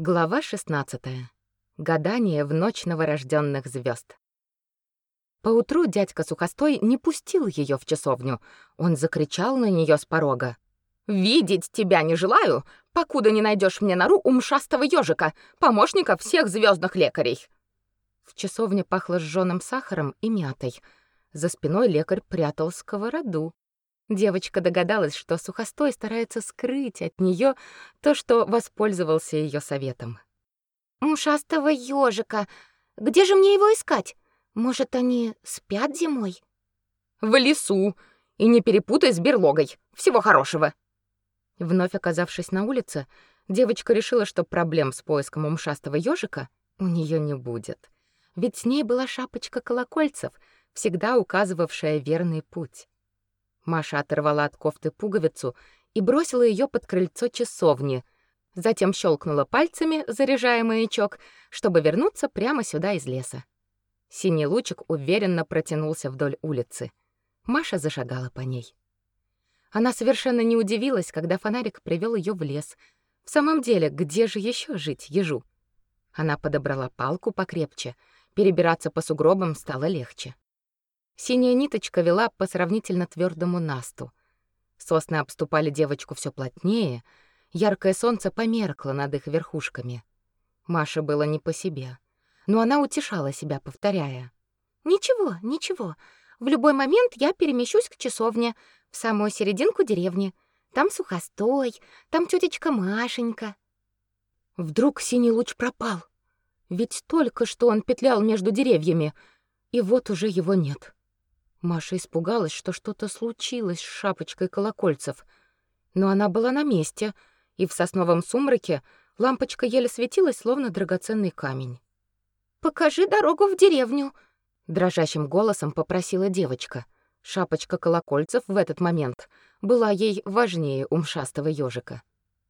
Глава 16. Гадание в ночь новорожденных звезд. Поутру дядька Сухостой не пустил ее в часовню. Он закричал на нее с порога. «Видеть тебя не желаю, покуда не найдешь мне нору умшастого ежика, помощника всех звездных лекарей». В часовне пахло сжёным сахаром и мятой. За спиной лекарь прятал сковороду. Девочка догадалась, что Сухостой старается скрыть от нее то, что воспользовался ее советом. «Ушастого ежика! Где же мне его искать? Может, они спят зимой?» «В лесу! И не перепутай с берлогой! Всего хорошего!» Вновь оказавшись на улице, девочка решила, что проблем с поиском умшастого ежика у нее не будет. Ведь с ней была шапочка колокольцев, всегда указывавшая верный путь. Маша оторвала от кофты пуговицу и бросила ее под крыльцо часовни. Затем щелкнула пальцами, заряжая маячок, чтобы вернуться прямо сюда из леса. Синий лучик уверенно протянулся вдоль улицы. Маша зашагала по ней. Она совершенно не удивилась, когда фонарик привел ее в лес. В самом деле, где же еще жить ежу? Она подобрала палку покрепче. Перебираться по сугробам стало легче. Синяя ниточка вела по сравнительно твердому насту. Сосны обступали девочку все плотнее, яркое солнце померкло над их верхушками. Маше было не по себе, но она утешала себя, повторяя: "Ничего, ничего. В любой момент я перемещусь к часовне, в самую серединку деревни. Там сухостой, там тетечка Машенька". Вдруг синий луч пропал. Ведь только что он петлял между деревьями, и вот уже его нет. Маша испугалась, что что-то случилось с шапочкой колокольцев, но она была на месте, и в сосновом сумраке лампочка еле светилась, словно драгоценный камень. «Покажи дорогу в деревню», — дрожащим голосом попросила девочка. Шапочка колокольцев в этот момент была ей важнее умшастого ежика.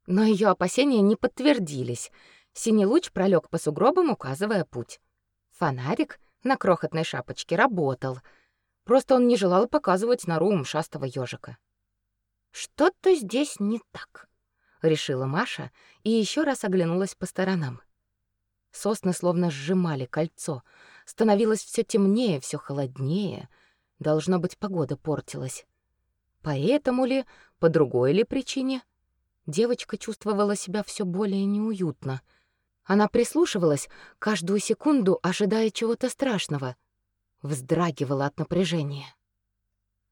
Но ее опасения не подтвердились. Синий луч пролег по сугробам, указывая путь. Фонарик на крохотной шапочке работал — Просто он не желал показывать нору умшастого ежика. «Что-то здесь не так», — решила Маша и еще раз оглянулась по сторонам. Сосны словно сжимали кольцо. Становилось все темнее, все холоднее. Должно быть, погода портилась. Поэтому ли, по другой ли причине? Девочка чувствовала себя все более неуютно. Она прислушивалась, каждую секунду ожидая чего-то страшного — вздрагивала от напряжения.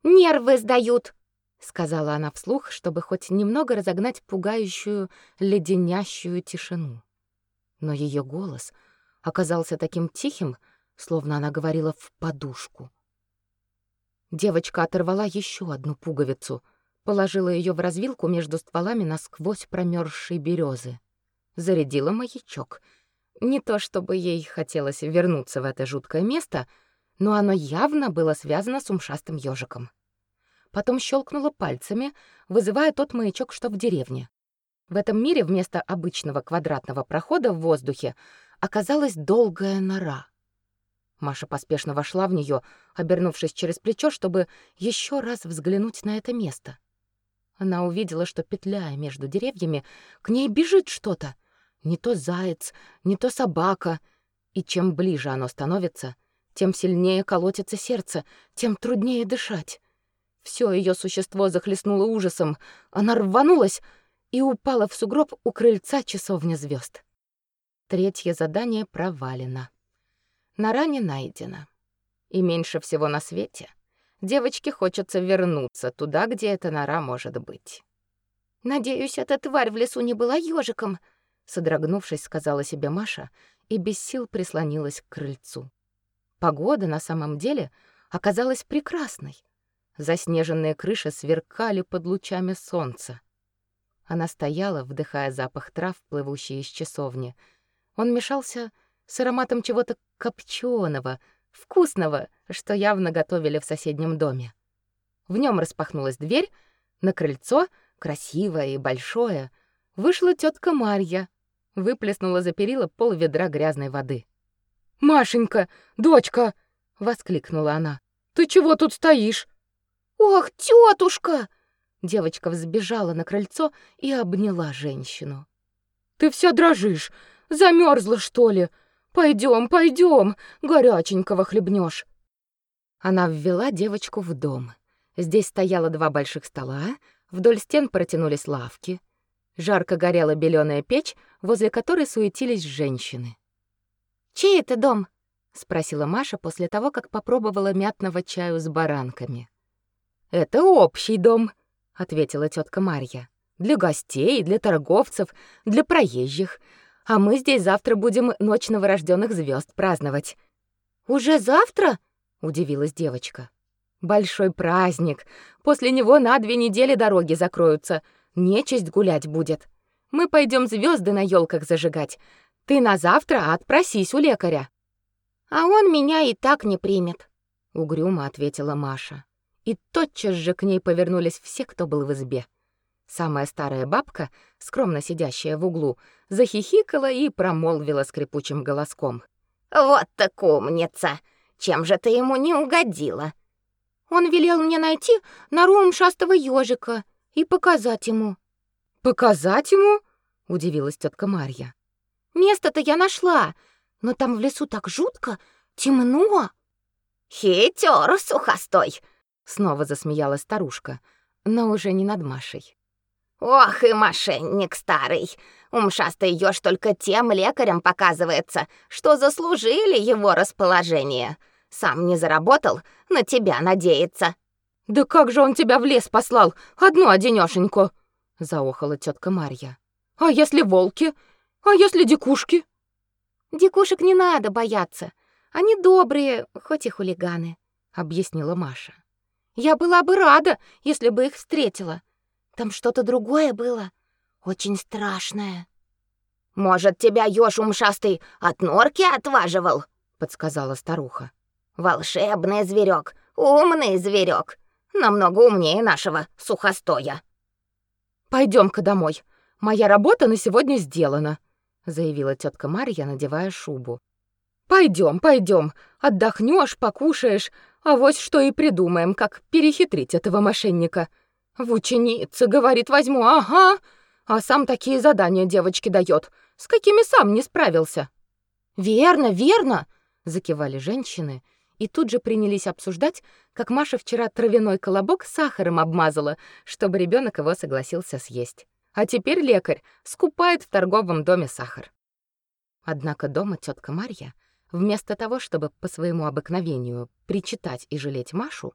«Нервы сдают!» — сказала она вслух, чтобы хоть немного разогнать пугающую, леденящую тишину. Но ее голос оказался таким тихим, словно она говорила в подушку. Девочка оторвала еще одну пуговицу, положила ее в развилку между стволами насквозь промерзшей березы, зарядила маячок. Не то чтобы ей хотелось вернуться в это жуткое место — но оно явно было связано с умшастым ежиком. Потом щелкнула пальцами, вызывая тот маячок, что в деревне. В этом мире вместо обычного квадратного прохода в воздухе оказалась долгая нора. Маша поспешно вошла в нее, обернувшись через плечо, чтобы еще раз взглянуть на это место. Она увидела, что петляя между деревьями, к ней бежит что-то. Не то заяц, не то собака. И чем ближе оно становится, тем сильнее колотится сердце, тем труднее дышать. Все ее существо захлестнуло ужасом. Она рванулась и упала в сугроб у крыльца часовни звезд. Третье задание провалено. Нора не найдена. И меньше всего на свете девочке хочется вернуться туда, где эта нора может быть. «Надеюсь, эта тварь в лесу не была ежиком», — содрогнувшись, сказала себе Маша и без сил прислонилась к крыльцу. Погода на самом деле оказалась прекрасной. Заснеженные крыши сверкали под лучами солнца. Она стояла, вдыхая запах трав, плывущий из часовни. Он мешался с ароматом чего-то копченого, вкусного, что явно готовили в соседнем доме. В нем распахнулась дверь, на крыльцо, красивое и большое, вышла тетка Марья, выплеснула за перила пол ведра грязной воды. «Машенька, дочка!» — воскликнула она. «Ты чего тут стоишь?» «Ох, тетушка!» Девочка взбежала на крыльцо и обняла женщину. Ты вся дрожишь. Замерзла, что ли? Пойдем, пойдем, горяченького хлебнешь. Она ввела девочку в дом. Здесь стояло два больших стола, вдоль стен протянулись лавки. Жарко горела беленая печь, возле которой суетились женщины. «Чей это дом?» — спросила Маша после того, как попробовала мятного чаю с баранками. «Это общий дом», — ответила тетка Марья. «Для гостей, для торговцев, для проезжих. А мы здесь завтра будем ночь новорожденных звезд праздновать». «Уже завтра?» — удивилась девочка. «Большой праздник. После него на две недели дороги закроются. Нечисть гулять будет. Мы пойдем звезды на елках зажигать. Ты на завтра отпросись у лекаря». «А он меня и так не примет», — угрюмо ответила Маша. И тотчас же к ней повернулись все, кто был в избе. Самая старая бабка, скромно сидящая в углу, захихикала и промолвила скрипучим голоском. «Вот так умница! Чем же ты ему не угодила?» «Он велел мне найти нору умшастого ежика и показать ему». «Показать ему?» — удивилась тетка Марья. «Место-то я нашла, но там в лесу так жутко, темно». «Хитер, сухостой!» — снова засмеялась старушка, но уже не над Машей. «Ох и мошенник старый! Умшастый ёж только тем лекарям показывается, что заслужили его расположение. Сам не заработал, на тебя надеется». «Да как же он тебя в лес послал, одну одинёшеньку!» — заохала тетка Марья. «А если волки? А если дикушки?» «Дикушек не надо бояться. Они добрые, хоть и хулиганы», — объяснила Маша. «Я была бы рада, если бы их встретила. Там что-то другое было, очень страшное». «Может, тебя ёж умшастый от норки отваживал?» — подсказала старуха. «Волшебный зверек, умный зверек, намного умнее нашего сухостоя». Пойдем-ка домой. Моя работа на сегодня сделана», — заявила тетка Марья, надевая шубу. Пойдем, пойдем, отдохнешь, покушаешь, а вот что и придумаем, как перехитрить этого мошенника. В ученице, говорит, возьму, ага, а сам такие задания девочке дает, с какими сам не справился. Верно, верно, закивали женщины и тут же принялись обсуждать, как Маша вчера травяной колобок сахаром обмазала, чтобы ребенок его согласился съесть. А теперь лекарь скупает в торговом доме сахар. Однако дома тетка Марья, вместо того, чтобы по своему обыкновению причитать и жалеть Машу,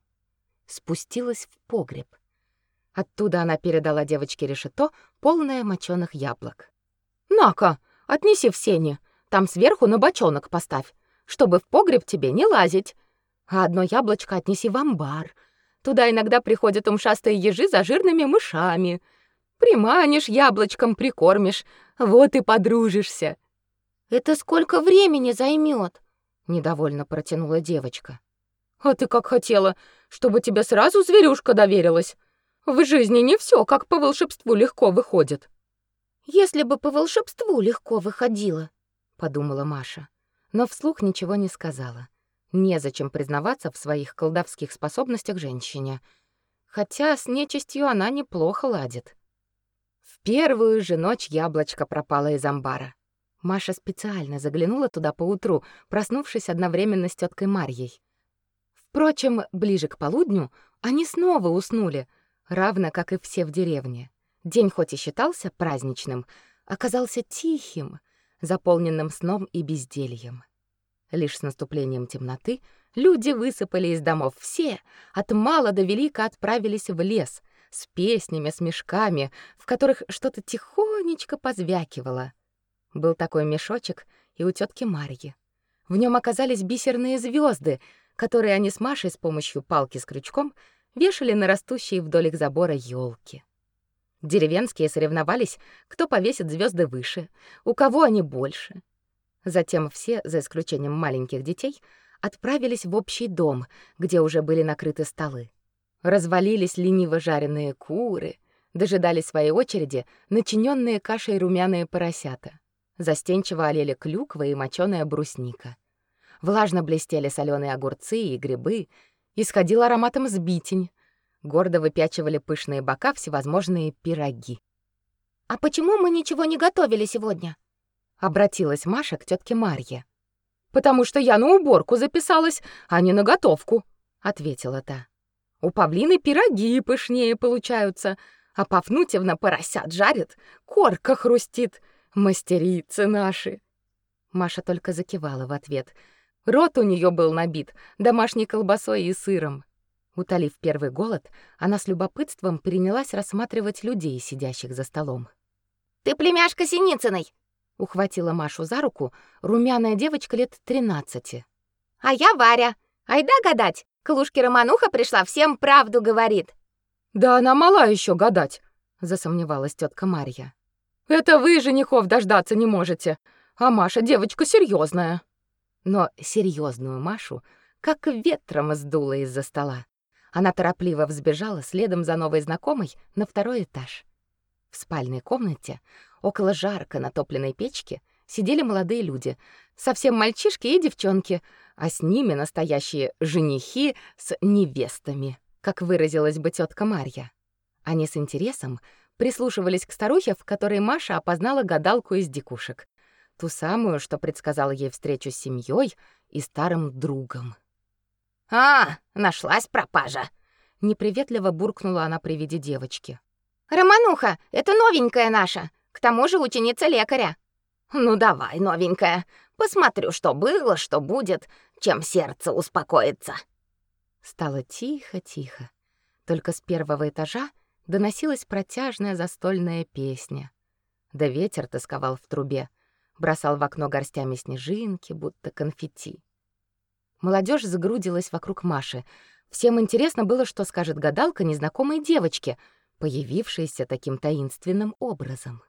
спустилась в погреб. Оттуда она передала девочке решето, полное моченых яблок. «На-ка, отнеси в сене, там сверху на бочонок поставь, чтобы в погреб тебе не лазить. А одно яблочко отнеси в амбар. Туда иногда приходят умшастые ежи за жирными мышами. Приманишь яблочком, прикормишь, вот и подружишься». «Это сколько времени займет? недовольно протянула девочка. «А ты как хотела, чтобы тебе сразу зверюшка доверилась?» В жизни не все, как по волшебству легко выходит. Если бы по волшебству легко выходило, подумала Маша, но вслух ничего не сказала. Незачем признаваться в своих колдовских способностях женщине, хотя с нечистью она неплохо ладит. Первую же ночь яблочко пропало из амбара. Маша специально заглянула туда поутру, проснувшись одновременно с теткой Марьей. Впрочем, ближе к полудню они снова уснули — равно как и все в деревне. День хоть и считался праздничным, оказался тихим, заполненным сном и бездельем. Лишь с наступлением темноты люди высыпали из домов все, от мала до велика отправились в лес с песнями, с мешками, в которых что-то тихонечко позвякивало. Был такой мешочек и у тетки Марьи. В нем оказались бисерные звезды, которые они с Машей с помощью палки с крючком вешали на растущие вдоль их забора елки. Деревенские соревновались, кто повесит звезды выше, у кого они больше. Затем все, за исключением маленьких детей, отправились в общий дом, где уже были накрыты столы. Развалились лениво жареные куры, дожидались своей очереди начиненные кашей румяные поросята. Застенчиво олели клюква и моченая брусника. Влажно блестели соленые огурцы и грибы, исходил ароматом сбитень. Гордо выпячивали пышные бока всевозможные пироги. А почему мы ничего не готовили сегодня? Обратилась Маша к тетке Марье. Потому что я на уборку записалась, а не на готовку, ответила та. У Павлины пироги пышнее получаются, а Пафнутьевна поросят жарит, корка хрустит. Мастерицы наши. Маша только закивала в ответ. Рот у нее был набит домашней колбасой и сыром. Утолив первый голод, она с любопытством принялась рассматривать людей, сидящих за столом. «Ты племяшка Синицыной!» — ухватила Машу за руку румяная девочка лет тринадцати. «А я Варя. Айда гадать. Клушки Романуха пришла, всем правду говорит». «Да она мала еще гадать», — засомневалась тетка Марья. «Это вы женихов дождаться не можете, а Маша девочка серьезная. Но серьезную Машу как ветром сдуло из-за стола. Она торопливо взбежала следом за новой знакомой на второй этаж. В спальной комнате, около жарко натопленной печки, сидели молодые люди, совсем мальчишки и девчонки, а с ними настоящие женихи с невестами, как выразилась бы тетка Марья. Они с интересом прислушивались к старухе, в которой Маша опознала гадалку из дикушек, ту самую, что предсказала ей встречу с семьей и старым другом. «А, нашлась пропажа!» Неприветливо буркнула она при виде девочки. «Романуха, это новенькая наша, к тому же ученица лекаря». «Ну давай, новенькая, посмотрю, что было, что будет, чем сердце успокоится». Стало тихо-тихо. Только с первого этажа доносилась протяжная застольная песня. Да ветер тосковал в трубе, бросал в окно горстями снежинки, будто конфетти. Молодежь загрудилась вокруг Маши. Всем интересно было, что скажет гадалка незнакомой девочке, появившейся таким таинственным образом.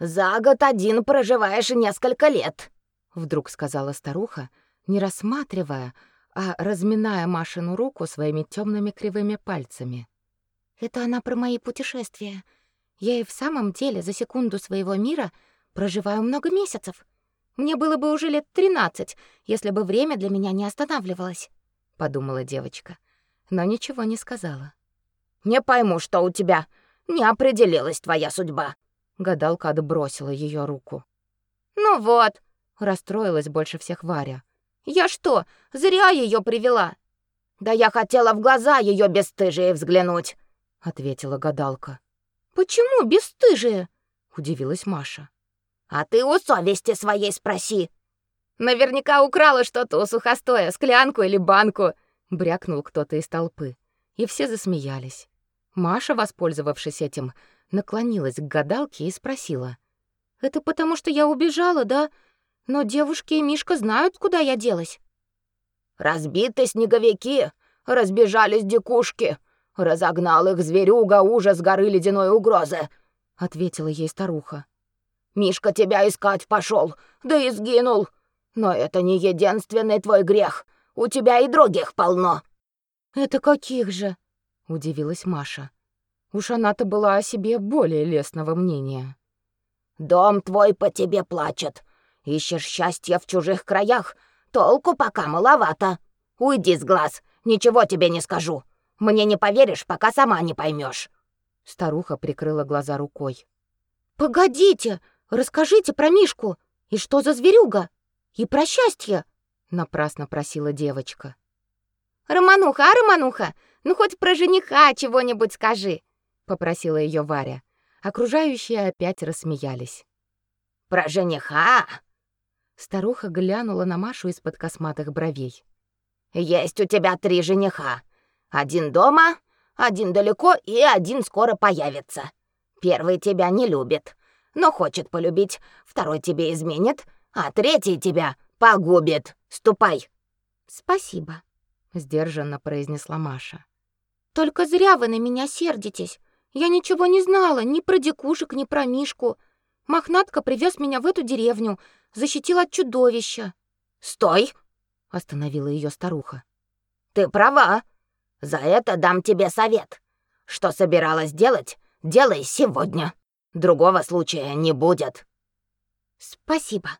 «За год один проживаешь несколько лет», — вдруг сказала старуха, не рассматривая, а разминая Машину руку своими темными кривыми пальцами. «Это она про мои путешествия. Я и в самом деле за секунду своего мира проживаю много месяцев. Мне было бы уже лет тринадцать, если бы время для меня не останавливалось, подумала девочка, но ничего не сказала. Не пойму, что у тебя. Не определилась твоя судьба. Гадалка отбросила ее руку. Ну вот, расстроилась больше всех Варя. Я что, зря ее привела? Да я хотела в глаза ее бесстыжие взглянуть, ответила гадалка. Почему бесстыжие? удивилась Маша. А ты у совести своей спроси. Наверняка украла что-то у сухостоя, склянку или банку, брякнул кто-то из толпы, и все засмеялись. Маша, воспользовавшись этим, наклонилась к гадалке и спросила: "Это потому, что я убежала, да? Но девушки и Мишка знают, куда я делась". Разбиты снеговики, разбежались дикушки, разогнал их зверюга ужас горы ледяной угрозы, ответила ей старуха. Мишка тебя искать пошел, да и сгинул. Но это не единственный твой грех. У тебя и других полно. Это каких же? удивилась Маша. Уж она-то была о себе более лестного мнения. Дом твой по тебе плачет. Ищешь счастья в чужих краях, толку пока маловато. Уйди с глаз, ничего тебе не скажу. Мне не поверишь, пока сама не поймешь. Старуха прикрыла глаза рукой. Погодите, Расскажите про Мишку. И что за зверюга? И про счастье, напрасно просила девочка. Романуха, а Романуха, ну хоть про жениха чего-нибудь скажи, попросила ее Варя. Окружающие опять рассмеялись. Про жениха? Старуха глянула на Машу из-под косматых бровей. Есть у тебя три жениха. Один дома, один далеко и один скоро появится. Первый тебя не любит, но хочет полюбить, второй тебе изменит, а третий тебя погубит. Ступай. Спасибо, сдержанно произнесла Маша. Только зря вы на меня сердитесь. Я ничего не знала ни про дикушек, ни про Мишку. Мохнатка привез меня в эту деревню, защитил от чудовища. Стой, остановила ее старуха. Ты права. За это дам тебе совет. Что собиралась делать, делай сегодня. Другого случая не будет. Спасибо,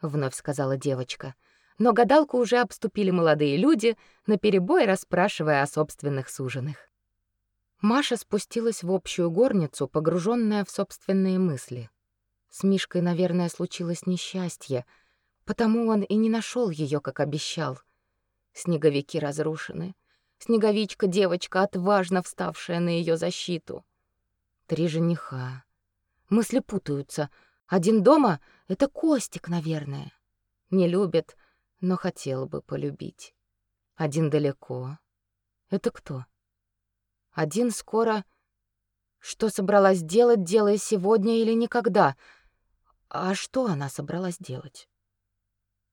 вновь сказала девочка. Но гадалку уже обступили молодые люди, наперебой расспрашивая о собственных суженых. Маша спустилась в общую горницу, погруженная в собственные мысли. С Мишкой, наверное, случилось несчастье, потому он и не нашел ее, как обещал. Снеговики разрушены. Снеговичка девочка, отважно вставшая на ее защиту. Три жениха. Мысли путаются. Один дома — это Костик, наверное. Не любит, но хотел бы полюбить. Один далеко. Это кто? Один скоро... Что собралась делать, делая сегодня или никогда? А что она собралась делать?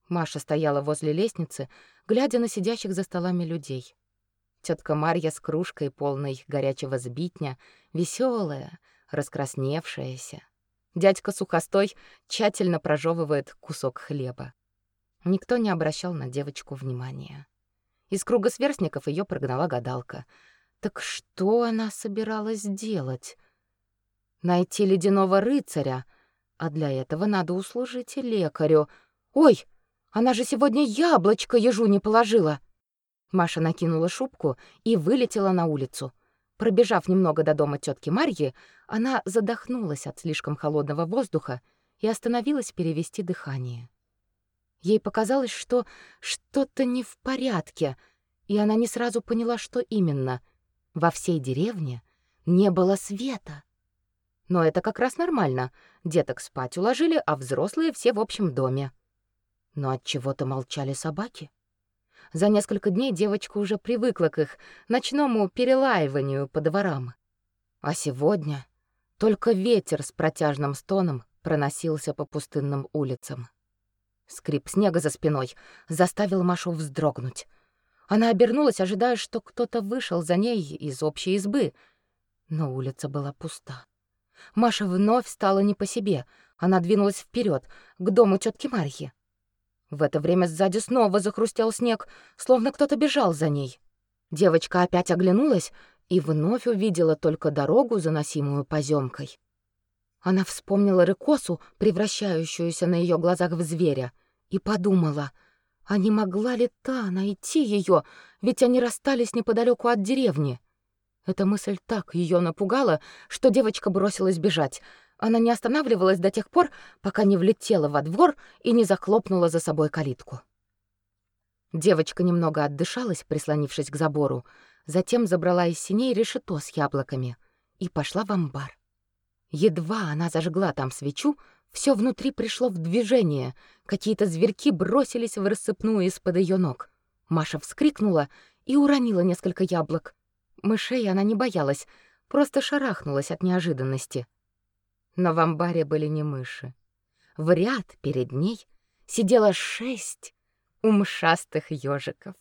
Маша стояла возле лестницы, глядя на сидящих за столами людей. Тетка Марья с кружкой, полной горячего сбитня, веселая, раскрасневшаяся. Дядька Сухостой тщательно прожевывает кусок хлеба. Никто не обращал на девочку внимания. Из круга сверстников ее прогнала гадалка — так что она собиралась делать? Найти ледяного рыцаря, а для этого надо услужить и лекарю. Ой, она же сегодня яблочко ежу не положила. Маша накинула шубку и вылетела на улицу. Пробежав немного до дома тетки Марьи, она задохнулась от слишком холодного воздуха и остановилась перевести дыхание. Ей показалось, что что-то не в порядке, и она не сразу поняла, что именно — во всей деревне не было света. Но это как раз нормально. Деток спать уложили, а взрослые все в общем доме. Но от чего-то молчали собаки. За несколько дней девочка уже привыкла к их ночному перелаиванию по дворам. А сегодня только ветер с протяжным стоном проносился по пустынным улицам. Скрип снега за спиной заставил Машу вздрогнуть. Она обернулась, ожидая, что кто-то вышел за ней из общей избы, но улица была пуста. Маша вновь стала не по себе. Она двинулась вперед к дому тетки Марьи. В это время сзади снова захрустел снег, словно кто-то бежал за ней. Девочка опять оглянулась и вновь увидела только дорогу, заносимую поземкой. Она вспомнила Рыкосу, превращающуюся на ее глазах в зверя, и подумала — а не могла ли та найти ее, ведь они расстались неподалеку от деревни? Эта мысль так ее напугала, что девочка бросилась бежать. Она не останавливалась до тех пор, пока не влетела во двор и не захлопнула за собой калитку. Девочка немного отдышалась, прислонившись к забору, затем забрала из синей решето с яблоками и пошла в амбар. Едва она зажгла там свечу, все внутри пришло в движение. Какие-то зверьки бросились в рассыпную из-под ее ног. Маша вскрикнула и уронила несколько яблок. Мышей она не боялась, просто шарахнулась от неожиданности. Но в амбаре были не мыши. В ряд перед ней сидело шесть умшастых ежиков.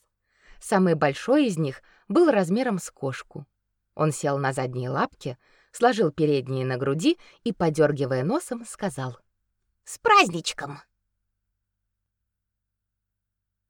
Самый большой из них был размером с кошку. Он сел на задние лапки, сложил передние на груди и, подергивая носом, сказал — с праздничком!